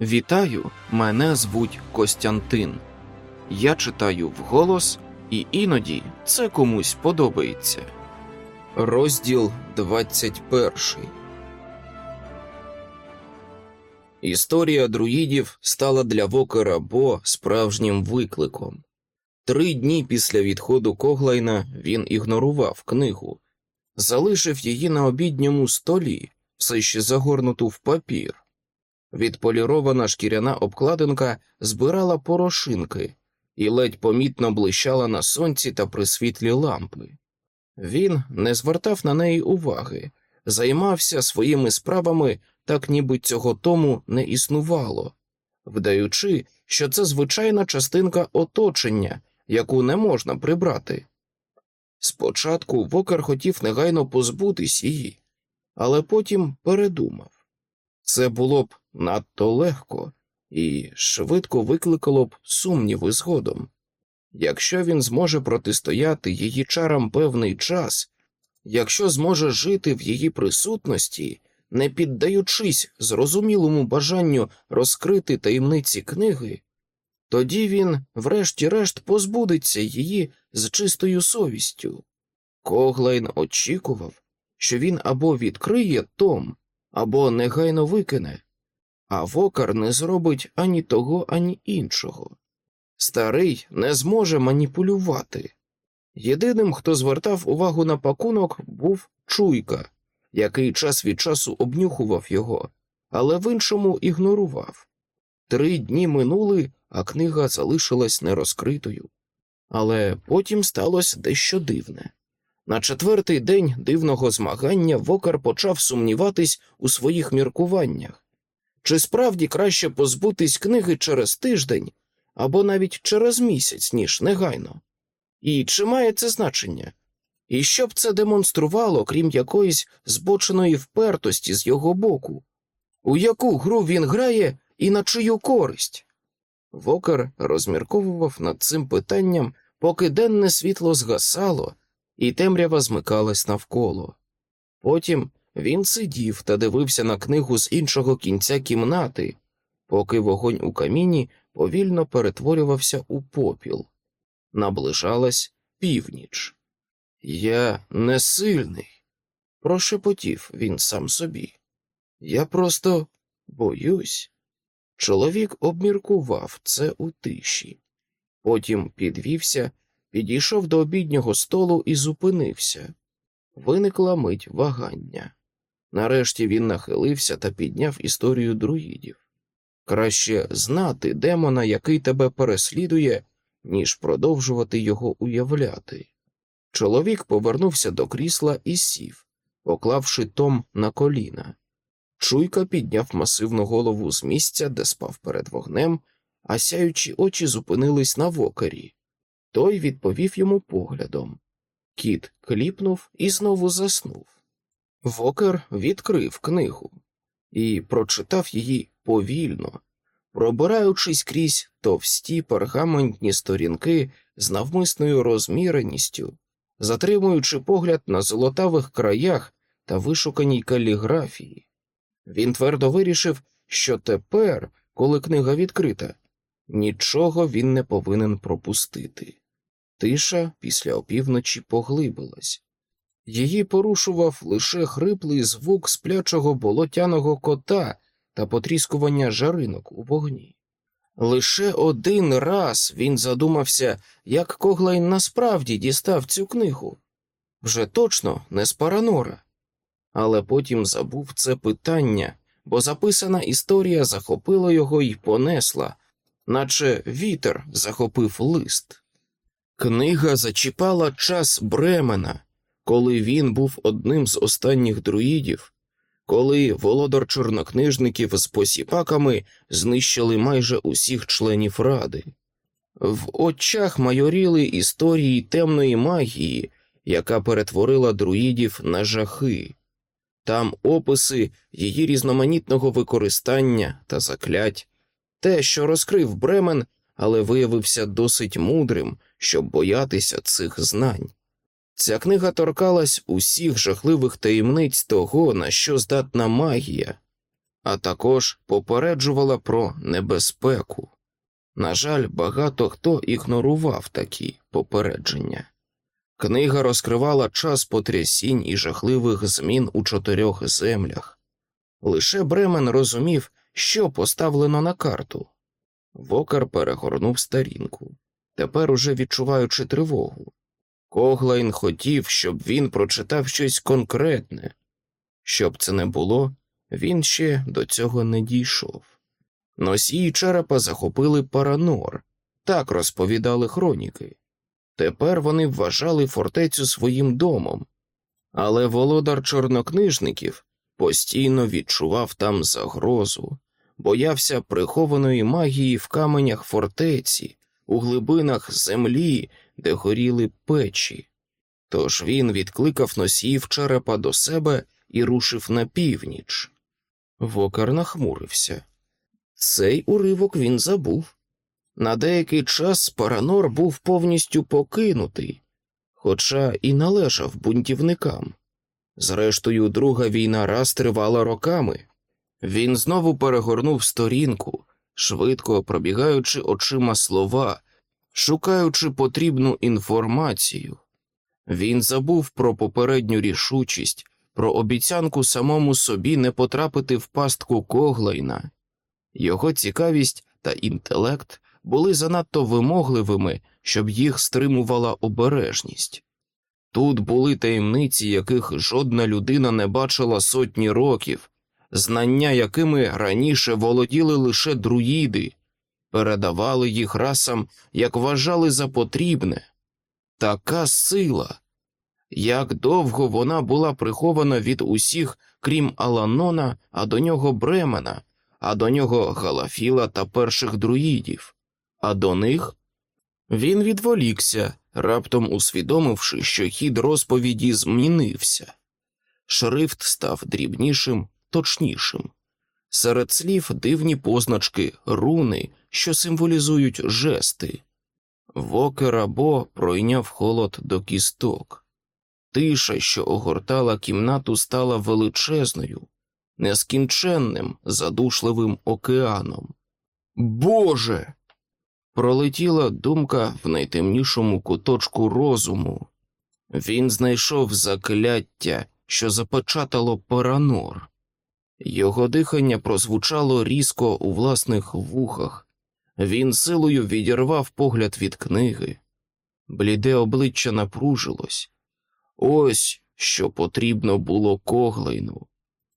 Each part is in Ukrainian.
Вітаю, мене звуть Костянтин. Я читаю вголос, і іноді це комусь подобається. Розділ 21 Історія друїдів стала для Вокера Бо справжнім викликом. Три дні після відходу Коглайна він ігнорував книгу, залишив її на обідньому столі, все ще загорнуту в папір. Відполірована шкіряна обкладинка збирала порошинки і ледь помітно блищала на сонці та при світлі лампи. Він не звертав на неї уваги, займався своїми справами, так ніби цього тому не існувало, вдаючи, що це звичайна частинка оточення, яку не можна прибрати. Спочатку Вокер хотів негайно позбутись її, але потім передумав. Це було б надто легко і швидко викликало б сумніви згодом. Якщо він зможе протистояти її чарам певний час, якщо зможе жити в її присутності, не піддаючись зрозумілому бажанню розкрити таємниці книги, тоді він, врешті-решт, позбудеться її з чистою совістю. Коглайн очікував, що він або відкриє Том, або негайно викине, а вокар не зробить ані того, ані іншого. Старий не зможе маніпулювати. Єдиним, хто звертав увагу на пакунок, був чуйка, який час від часу обнюхував його, але в іншому ігнорував. Три дні минули, а книга залишилась нерозкритою. Але потім сталося дещо дивне. На четвертий день дивного змагання Вокар почав сумніватись у своїх міркуваннях чи справді краще позбутись книги через тиждень або навіть через місяць, ніж негайно? І чи має це значення? І що б це демонструвало, крім якоїсь збоченої впертості з його боку? У яку гру він грає і на чию користь? Вокер розмірковував над цим питанням, поки денне світло згасало, і темрява змикалась навколо. Потім він сидів та дивився на книгу з іншого кінця кімнати, поки вогонь у каміні повільно перетворювався у попіл. Наближалась північ. Я не сильний, прошепотів він сам собі. Я просто боюсь. Чоловік обміркував це у тиші, потім підвівся, підійшов до обіднього столу і зупинився. Виникла мить вагання. Нарешті він нахилився та підняв історію друїдів. Краще знати демона, який тебе переслідує, ніж продовжувати його уявляти. Чоловік повернувся до крісла і сів, поклавши Том на коліна. Чуйка підняв масивну голову з місця, де спав перед вогнем, а сяючі очі зупинились на вокері. Той відповів йому поглядом. Кіт кліпнув і знову заснув. Вокер відкрив книгу і прочитав її повільно, пробираючись крізь товсті пергаментні сторінки з навмисною розміреністю, затримуючи погляд на золотавих краях та вишуканій каліграфії. Він твердо вирішив, що тепер, коли книга відкрита, нічого він не повинен пропустити. Тиша після опівночі поглибилась. Її порушував лише хриплий звук сплячого болотяного кота та потріскування жаринок у вогні. Лише один раз він задумався, як Коглайн насправді дістав цю книгу вже точно не з Паранора. Але потім забув це питання, бо записана історія захопила його і понесла, наче вітер захопив лист. Книга зачіпала час Бремена, коли він був одним з останніх друїдів, коли володар чорнокнижників з посіпаками знищили майже усіх членів ради. В очах майоріли історії темної магії, яка перетворила друїдів на жахи, там описи її різноманітного використання та заклять, те, що розкрив Бремен, але виявився досить мудрим, щоб боятися цих знань. Ця книга торкалась усіх жахливих таємниць того, на що здатна магія, а також попереджувала про небезпеку. На жаль, багато хто ігнорував такі попередження. Книга розкривала час потрясінь і жахливих змін у чотирьох землях. Лише Бремен розумів, що поставлено на карту. Вокар перегорнув старінку, тепер уже відчуваючи тривогу. Коглайн хотів, щоб він прочитав щось конкретне. Щоб це не було, він ще до цього не дійшов. Носії черепа захопили Паранор, так розповідали хроніки. Тепер вони вважали фортецю своїм домом, але володар чорнокнижників постійно відчував там загрозу, боявся прихованої магії в каменях фортеці, у глибинах землі, де горіли печі. Тож він відкликав носіїв черепа до себе і рушив на північ. Вокар нахмурився. Цей уривок він забув. На деякий час Паранор був повністю покинутий, хоча і належав бунтівникам. Зрештою, друга війна раз тривала роками. Він знову перегорнув сторінку, швидко пробігаючи очима слова, шукаючи потрібну інформацію. Він забув про попередню рішучість, про обіцянку самому собі не потрапити в пастку Коглайна. Його цікавість та інтелект були занадто вимогливими, щоб їх стримувала обережність. Тут були таємниці, яких жодна людина не бачила сотні років, знання якими раніше володіли лише друїди, передавали їх расам, як вважали за потрібне. Така сила, як довго вона була прихована від усіх, крім Аланона, а до нього Бремена, а до нього Галафіла та перших друїдів, а до них він відволікся, раптом усвідомивши, що хід розповіді змінився. Шрифт став дрібнішим, точнішим. Серед слів дивні позначки, руни, що символізують жести. Вокер або пройняв холод до кісток. Тиша, що огортала кімнату, стала величезною, нескінченним, задушливим океаном. Боже! Пролетіла думка в найтемнішому куточку розуму. Він знайшов закляття, що запечатало Паранор. Його дихання прозвучало різко у власних вухах. Він силою відірвав погляд від книги. Бліде обличчя напружилось. Ось що потрібно було коглайну.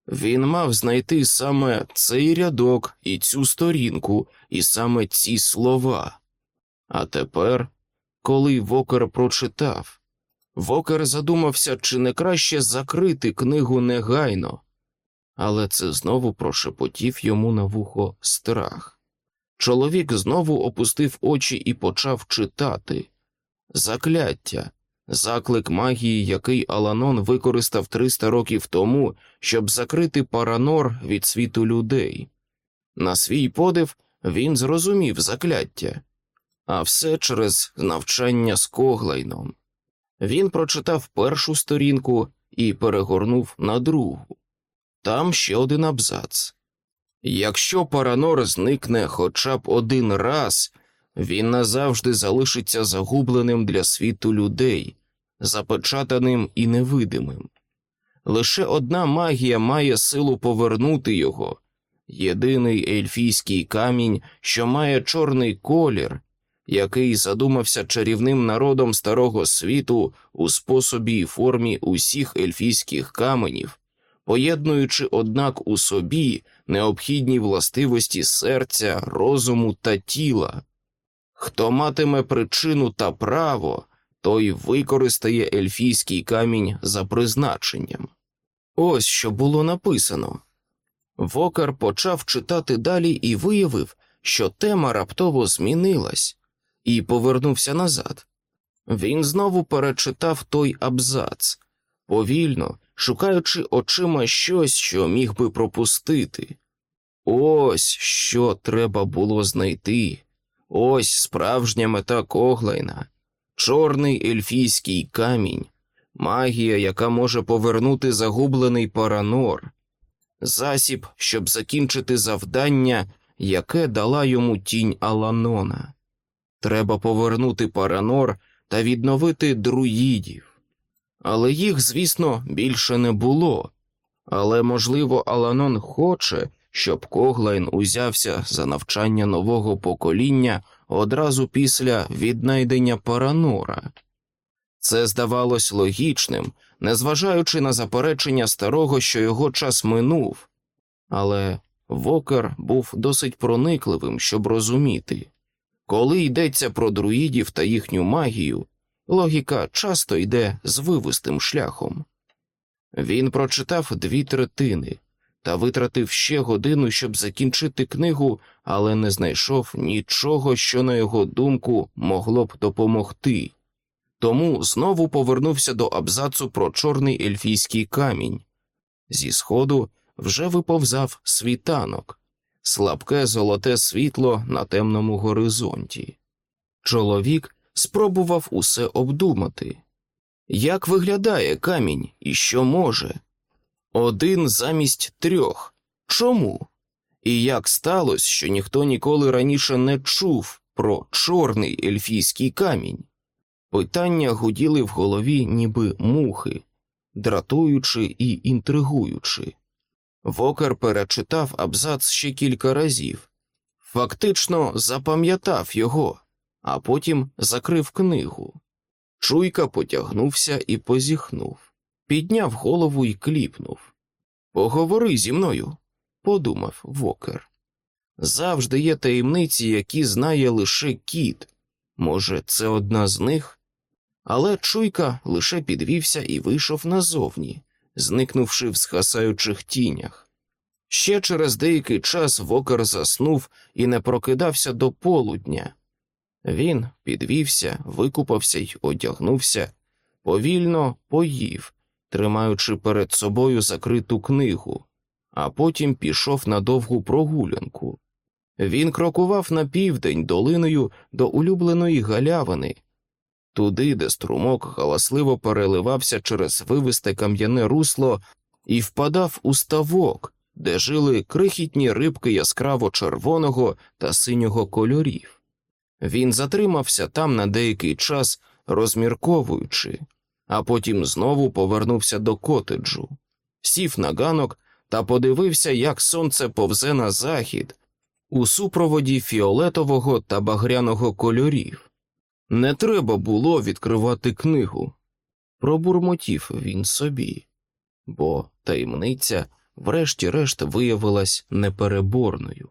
Він мав знайти саме цей рядок і цю сторінку, і саме ці слова. А тепер, коли Вокер прочитав, Вокер задумався, чи не краще закрити книгу негайно, але це знову прошепотів йому на вухо страх. Чоловік знову опустив очі і почав читати закляття, заклик магії, який Аланон використав 300 років тому, щоб закрити Паранор від світу людей. На свій подив він зрозумів закляття, а все через навчання з Коглайном. Він прочитав першу сторінку і перегорнув на другу. Там ще один абзац. Якщо Паранор зникне хоча б один раз, він назавжди залишиться загубленим для світу людей, запечатаним і невидимим. Лише одна магія має силу повернути його єдиний ельфійський камінь, що має чорний колір, який задумався чарівним народом старого світу у способі і формі усіх ельфійських каменів, поєднуючи, однак, у собі необхідні властивості серця, розуму та тіла. Хто матиме причину та право, той використає ельфійський камінь за призначенням. Ось що було написано. Вокар почав читати далі і виявив, що тема раптово змінилась, і повернувся назад. Він знову перечитав той абзац, повільно шукаючи очима щось, що міг би пропустити. Ось що треба було знайти. Ось справжня мета Коглайна, чорний ельфійський камінь, магія, яка може повернути загублений Паранор. засіб, щоб закінчити завдання, яке дала йому тінь Аланона. Треба повернути Паранор та відновити друїдів. Але їх, звісно, більше не було. Але, можливо, Аланон хоче, щоб Коглайн узявся за навчання нового покоління одразу після віднайдення Паранора. Це здавалось логічним, незважаючи на заперечення старого, що його час минув, але Вокер був досить проникливим, щоб розуміти коли йдеться про друїдів та їхню магію, логіка часто йде з вивистим шляхом. Він прочитав дві третини та витратив ще годину, щоб закінчити книгу, але не знайшов нічого, що, на його думку, могло б допомогти. Тому знову повернувся до абзацу про чорний ельфійський камінь. Зі сходу вже виповзав світанок, слабке золоте світло на темному горизонті. Чоловік спробував усе обдумати. Як виглядає камінь і що може? Один замість трьох. Чому? І як сталося, що ніхто ніколи раніше не чув про чорний ельфійський камінь? Питання гуділи в голові, ніби мухи, дратуючи і інтригуючи. Вокер перечитав абзац ще кілька разів, фактично запам'ятав його, а потім закрив книгу. Чуйка потягнувся і позіхнув, підняв голову і кліпнув. Поговори зі мною, подумав Вокер. Завжди є таємниці, які знає лише кіт. Може, це одна з них? Але чуйка лише підвівся і вийшов назовні, зникнувши в схасаючих тінях. Ще через деякий час Вокер заснув і не прокидався до полудня. Він підвівся, викупався й одягнувся, повільно поїв, тримаючи перед собою закриту книгу, а потім пішов на довгу прогулянку. Він крокував на південь долиною до улюбленої галявини, туди, де струмок галасливо переливався через вивисте кам'яне русло і впадав у ставок, де жили крихітні рибки яскраво червоного та синього кольорів. Він затримався там на деякий час, розмірковуючи, а потім знову повернувся до котеджу, сів на ганок та подивився, як сонце повзе на захід у супроводі фіолетового та багряного кольорів. Не треба було відкривати книгу. Пробурмотів він собі, бо таємниця, врешті-решт, виявилась непереборною.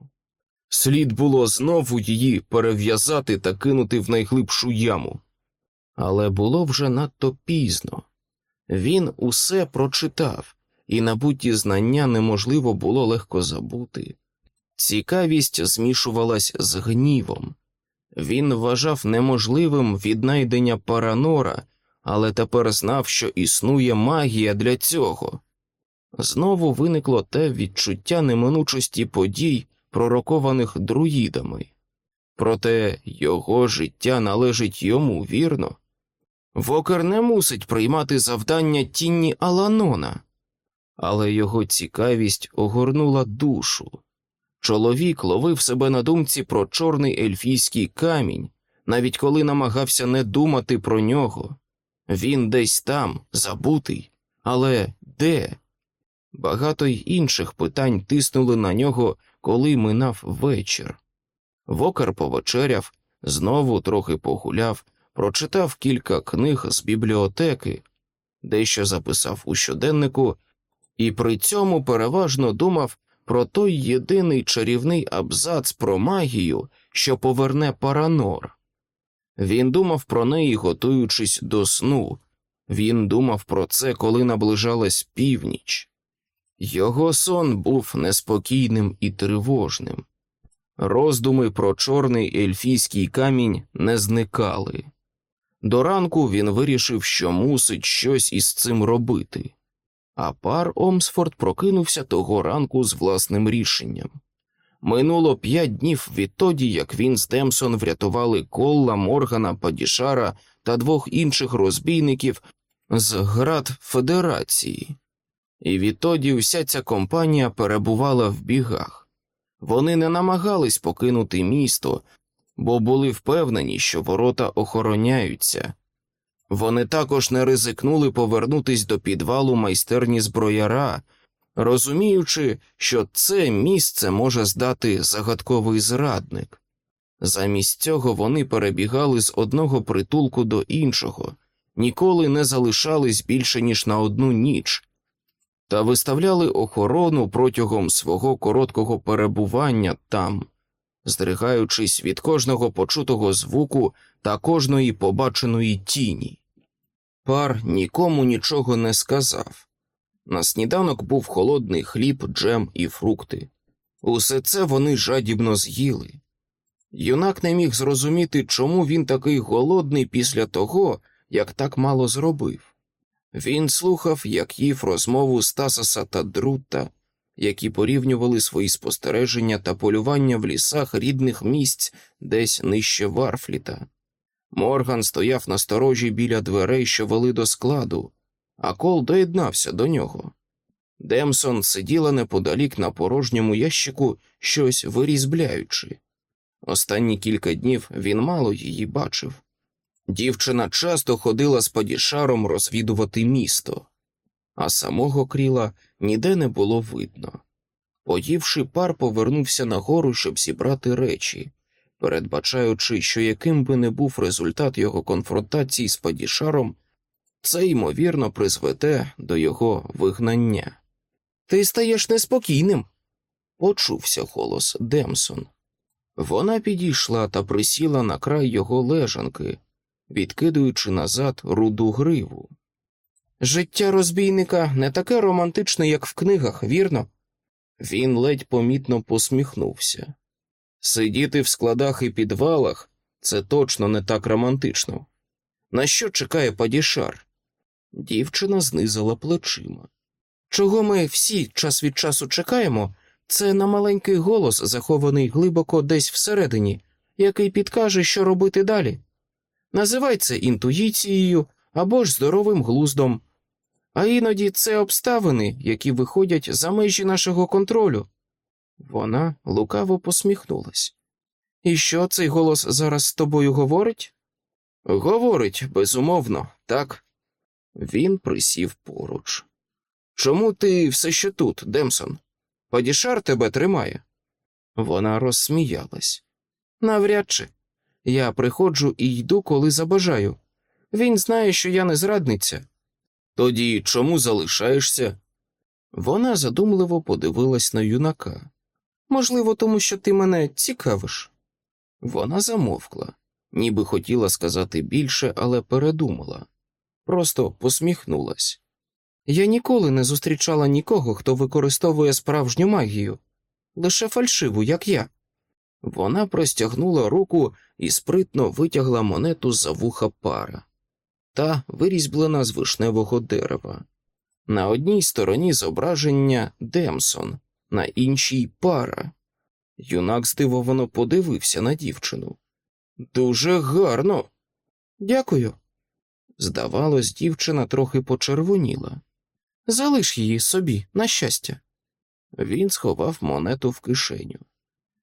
Слід було знову її перев'язати та кинути в найглибшу яму. Але було вже надто пізно. Він усе прочитав, і набуті знання неможливо було легко забути. Цікавість змішувалась з гнівом. Він вважав неможливим віднайдення Паранора, але тепер знав, що існує магія для цього. Знову виникло те відчуття неминучості подій, пророкованих друїдами. Проте його життя належить йому, вірно. Вокер не мусить приймати завдання тінні Аланона, але його цікавість огорнула душу. Чоловік ловив себе на думці про чорний ельфійський камінь, навіть коли намагався не думати про нього. Він десь там, забутий, але де? Багато й інших питань тиснули на нього, коли минав вечір. Вокер повечеряв, знову трохи погуляв, прочитав кілька книг з бібліотеки, дещо записав у щоденнику, і при цьому переважно думав про той єдиний чарівний абзац про магію, що поверне Паранор. Він думав про неї, готуючись до сну. Він думав про це, коли наближалась північ. Його сон був неспокійним і тривожним. Роздуми про чорний ельфійський камінь не зникали. До ранку він вирішив, що мусить щось із цим робити, а пар Омсфорд прокинувся того ранку з власним рішенням. Минуло п'ять днів відтоді, як він з Демсон врятували Колла, Моргана, Падішара та двох інших розбійників з град Федерації. І відтоді вся ця компанія перебувала в бігах. Вони не намагались покинути місто, бо були впевнені, що ворота охороняються. Вони також не ризикнули повернутись до підвалу майстерні зброяра, розуміючи, що це місце може здати загадковий зрадник. Замість цього вони перебігали з одного притулку до іншого, ніколи не залишались більше ніж на одну ніч, та виставляли охорону протягом свого короткого перебування там, здригаючись від кожного почутого звуку та кожної побаченої тіні. Пар нікому нічого не сказав. На сніданок був холодний хліб, джем і фрукти. Усе це вони жадібно з'їли. Юнак не міг зрозуміти, чому він такий голодний після того, як так мало зробив. Він слухав, як їв розмову Стасаса та Друта, які порівнювали свої спостереження та полювання в лісах рідних місць десь нижче Варфліта. Морган стояв на сторожі біля дверей, що вели до складу, а Кол доєднався до нього. Демсон сиділа неподалік на порожньому ящику, щось вирізбляючи. Останні кілька днів він мало її бачив. Дівчина часто ходила з падішаром розвідувати місто, а самого кріла ніде не було видно. Поївши пар, повернувся нагору, щоб зібрати речі, передбачаючи, що яким би не був результат його конфронтації з падішаром, це ймовірно призведе до його вигнання. Ти стаєш неспокійним, почувся голос Демсон. Вона підійшла та присіла на край його лежанки, відкидуючи назад руду гриву. Життя розбійника не таке романтичне, як в книгах, вірно? Він ледь помітно посміхнувся. Сидіти в складах і підвалах це точно не так романтично. На що чекає падішар? Дівчина знизила плечима. Чого ми всі час від часу чекаємо, це на маленький голос, захований глибоко десь всередині, який підкаже, що робити далі. Називай це інтуїцією або ж здоровим глуздом, а іноді це обставини, які виходять за межі нашого контролю. Вона лукаво посміхнулась. І що цей голос зараз з тобою говорить? Говорить, безумовно, так. Він присів поруч. Чому ти все ще тут, Демсон? Падішар тебе тримає. Вона розсміялась. Навряд чи. Я приходжу і йду, коли забажаю. Він знає, що я не зрадниця. Тоді чому залишаєшся? Вона задумливо подивилась на юнака. Можливо, тому що ти мене цікавиш. Вона замовкла, ніби хотіла сказати більше, але передумала. Просто посміхнулась. Я ніколи не зустрічала нікого, хто використовує справжню магію, лише фальшиву, як я. Вона простягнула руку і спритно витягла монету за вуха пара, та вирізблена з вишневого дерева. На одній стороні зображення Демсон, на іншій пара. Юнак здивовано подивився на дівчину. Дуже гарно. Дякую. Здавалось, дівчина трохи почервоніла. Залиш її собі, на щастя. Він сховав монету в кишеню.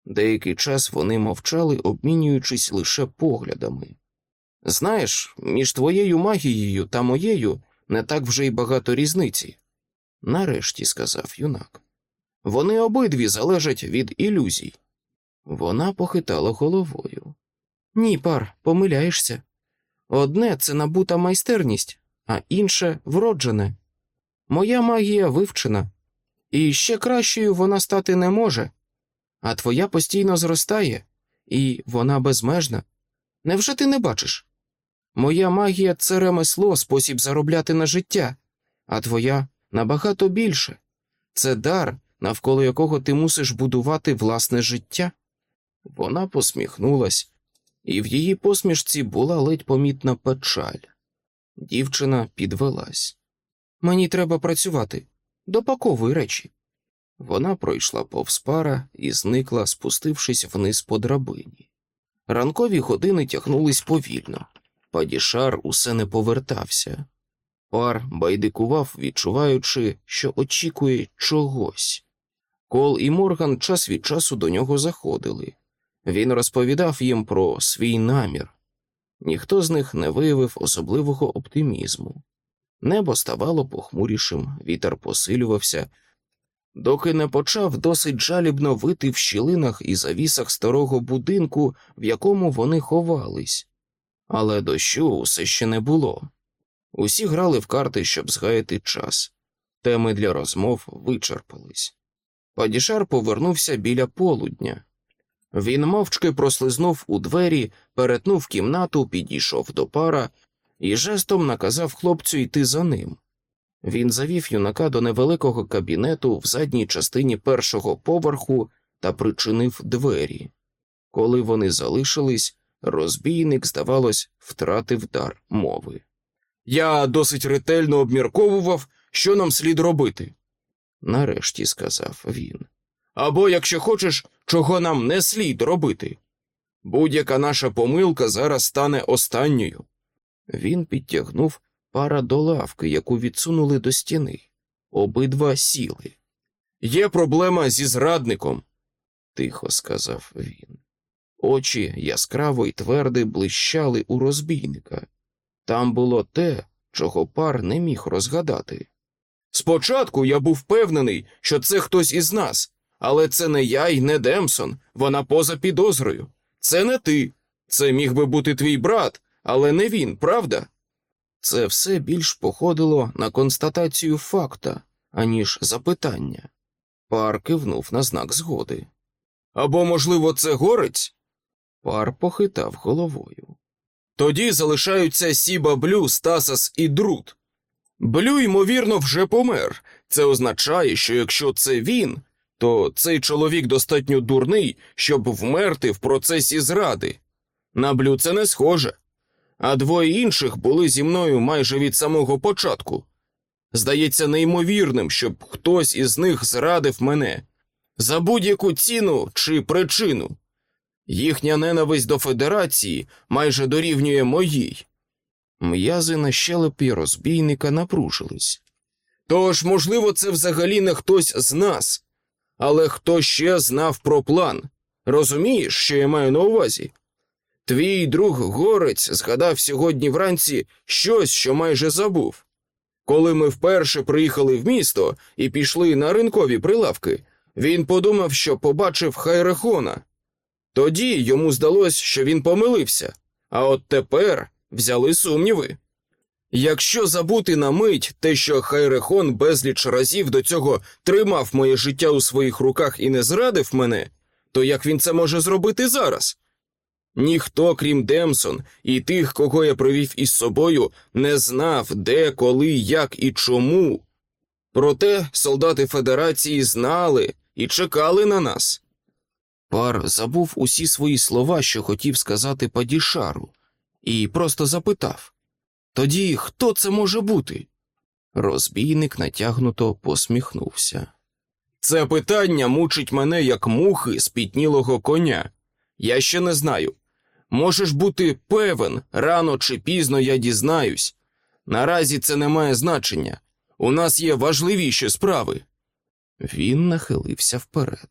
Деякий час вони мовчали, обмінюючись лише поглядами. Знаєш, між твоєю магією та моєю не так вже й багато різниці, нарешті сказав юнак. Вони обидві залежать від ілюзій. Вона похитала головою. Ні, пар, помиляєшся. Одне це набута майстерність, а інше вроджене. Моя магія вивчена, і ще кращою вона стати не може, а твоя постійно зростає, і вона безмежна. Невже ти не бачиш? Моя магія це ремесло, спосіб заробляти на життя, а твоя набагато більше. Це дар, навколо якого ти мусиш будувати власне життя. Вона посміхнулась, і в її посмішці була ледь помітна печаль. Дівчина підвелась. Мені треба працювати. Допаковуй речі. Вона пройшла повз пара і зникла, спустившись вниз по драбині. Ранкові години тягнулись повільно. Падішар усе не повертався. Пар байдикував, відчуваючи, що очікує чогось. Кол і Морган час від часу до нього заходили. Він розповідав їм про свій намір. Ніхто з них не виявив особливого оптимізму. Небо ставало похмурішим, вітер посилювався, доки не почав досить жалібно вити в щілинах і завісах старого будинку, в якому вони ховались. Але дощу усе ще не було. Усі грали в карти, щоб згаяти час. Теми для розмов вичерпались. Падішар повернувся біля полудня. Він мовчки прослизнув у двері, перетнув кімнату, підійшов до пара і жестом наказав хлопцю йти за ним. Він завів юнака до невеликого кабінету в задній частині першого поверху та причинив двері. Коли вони залишились, розбійник, здавалось, втратив дар мови. Я досить ретельно обмірковував, що нам слід робити, нарешті сказав він. Або, якщо хочеш, чого нам не слід робити. Будь-яка наша помилка зараз стане останньою. Він підтягнув пара до лавки, яку відсунули до стіни. Обидва сіли. Є проблема зі зрадником, тихо сказав він. Очі яскраво й тверди блищали у розбійника. Там було те, чого пар не міг розгадати. Спочатку я був впевнений, що це хтось із нас, але це не я і не Демсон, вона поза підозрою. Це не ти. Це міг би бути твій брат, але не він, правда? Це все більш походило на констатацію факта, аніж запитання. Пар кивнув на знак згоди. Або, можливо, це горець? Пар похитав головою. Тоді залишаються Сіба Блю, Стасас і Друт. Блю, ймовірно, вже помер. Це означає, що якщо це він, то цей чоловік достатньо дурний, щоб вмерти в процесі зради. На Блю це не схоже. А двоє інших були зі мною майже від самого початку. Здається неймовірним, щоб хтось із них зрадив мене за будь-яку ціну чи причину. Їхня ненависть до Федерації майже дорівнює моїй. М'язи на щелепі розбійника напружились. Тож, можливо, це взагалі не хтось з нас, але хто ще знав про план. Розумієш, що я маю на увазі? Твій друг горець згадав сьогодні вранці щось, що майже забув. Коли ми вперше приїхали в місто і пішли на ринкові прилавки, він подумав, що побачив Хайрехона. Тоді йому здалось, що він помилився, а от тепер взяли сумніви. Якщо забути на мить те, що Хайрехон безліч разів до цього тримав моє життя у своїх руках і не зрадив мене, то як він це може зробити зараз? Ніхто, крім Демсон, і тих, кого я провів із собою, не знав, де, коли, як і чому. Проте солдати Федерації знали і чекали на нас. Пар забув усі свої слова, що хотів сказати Падішару, і просто запитав тоді хто це може бути? Розбійник натягнуто посміхнувся. Це питання мучить мене як мухи з пітнілого коня. Я ще не знаю. Можеш бути певен, рано чи пізно я дізнаюсь. Наразі це не має значення. У нас є важливіші справи. Він нахилився вперед.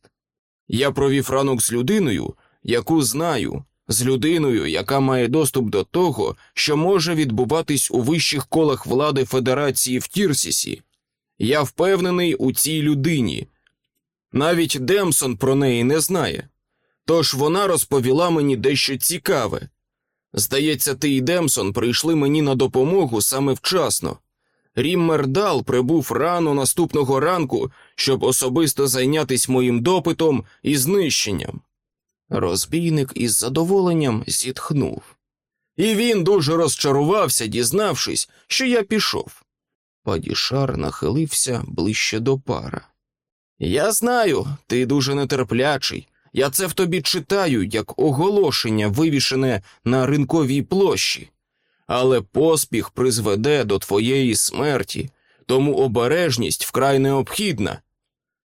Я провів ранок з людиною, яку знаю, з людиною, яка має доступ до того, що може відбуватись у вищих колах влади Федерації в Тірсісі. Я впевнений у цій людині. Навіть Демсон про неї не знає. Тож вона розповіла мені дещо цікаве. Здається, ти і Демсон прийшли мені на допомогу саме вчасно. Ріммердал прибув рано наступного ранку, щоб особисто зайнятися моїм допитом і знищенням. Розбійник із задоволенням зітхнув. І він дуже розчарувався, дізнавшись, що я пішов. Падішар нахилився ближче до пара. Я знаю, ти дуже нетерплячий. Я це в тобі читаю як оголошення, вивішене на ринковій площі, але поспіх призведе до твоєї смерті, тому обережність вкрай необхідна.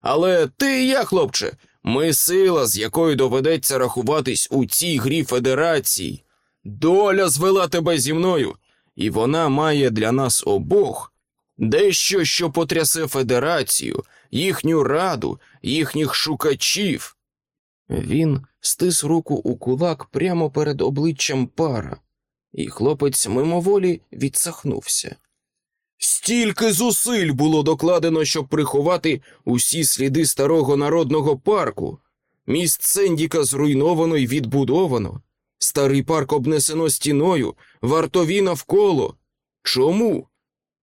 Але ти і я, хлопче, ми сила, з якою доведеться рахуватись у цій грі федерації. Доля звела тебе зі мною, і вона має для нас обох дещо, що потрясе федерацію, їхню раду, їхніх шукачів. Він стис руку у кулак прямо перед обличчям пара, і хлопець мимоволі відсахнувся. Стільки зусиль було докладено, щоб приховати усі сліди старого народного парку. Міст Сендіка зруйновано і відбудовано. Старий парк обнесено стіною, вартові навколо. Чому?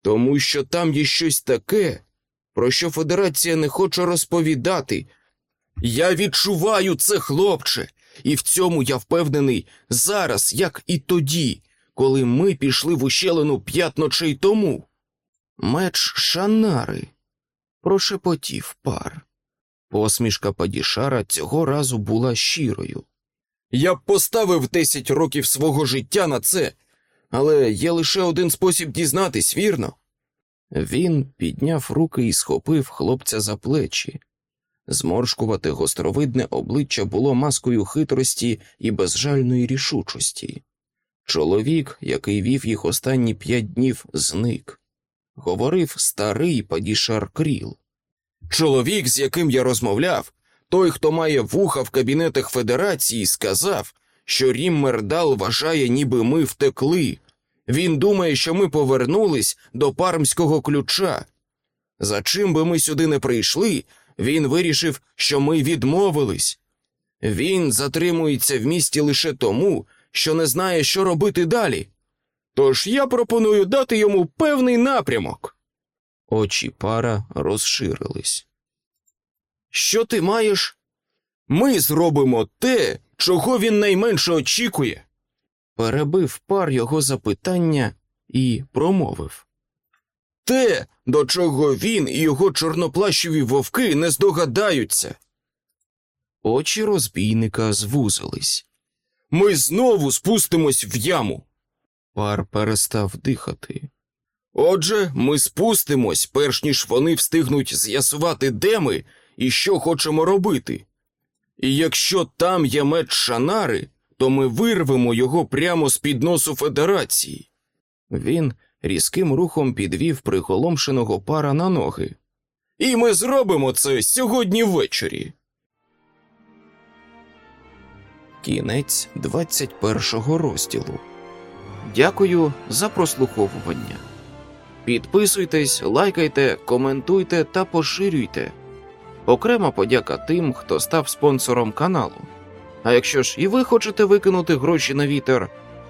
Тому що там є щось таке, про що Федерація не хоче розповідати. Я відчуваю це, хлопче, і в цьому я впевнений зараз, як і тоді, коли ми пішли в ущелину п'ять ночей тому. Меч Шанари, прошепотів пар. Посмішка Падішара цього разу була щирою. Я б поставив десять років свого життя на це, але є лише один спосіб дізнатись, вірно? Він підняв руки і схопив хлопця за плечі. Зморшкувате гостровидне обличчя було маскою хитрості і безжальної рішучості. Чоловік, який вів їх останні п'ять днів, зник. Говорив старий падішар Кріл. Чоловік, з яким я розмовляв, той, хто має вуха в кабінетах Федерації, сказав, що Рім Мердал вважає, ніби ми втекли. Він думає, що ми повернулись до пармського ключа. За чим би ми сюди не прийшли, він вирішив, що ми відмовились. Він затримується в місті лише тому, що не знає, що робити далі. Тож я пропоную дати йому певний напрямок. Очі пара розширились. Що ти маєш? Ми зробимо те, чого він найменше очікує. Перебив пар його запитання і промовив Те, до чого він і його чорноплащові вовки не здогадаються. Очі розбійника звузились. Ми знову спустимось в яму. Пар перестав дихати. Отже, ми спустимось, перш ніж вони встигнуть з'ясувати, де ми і що хочемо робити. І якщо там є меч Шанари, то ми вирвемо його прямо з під носу Федерації. Він різким рухом підвів приголомшеного пара на ноги. І ми зробимо це сьогодні ввечері. Кінець 21 розділу. Дякую за прослуховування. Підписуйтесь, лайкайте, коментуйте та поширюйте. Окрема подяка тим, хто став спонсором каналу. А якщо ж і ви хочете викинути гроші на вітер,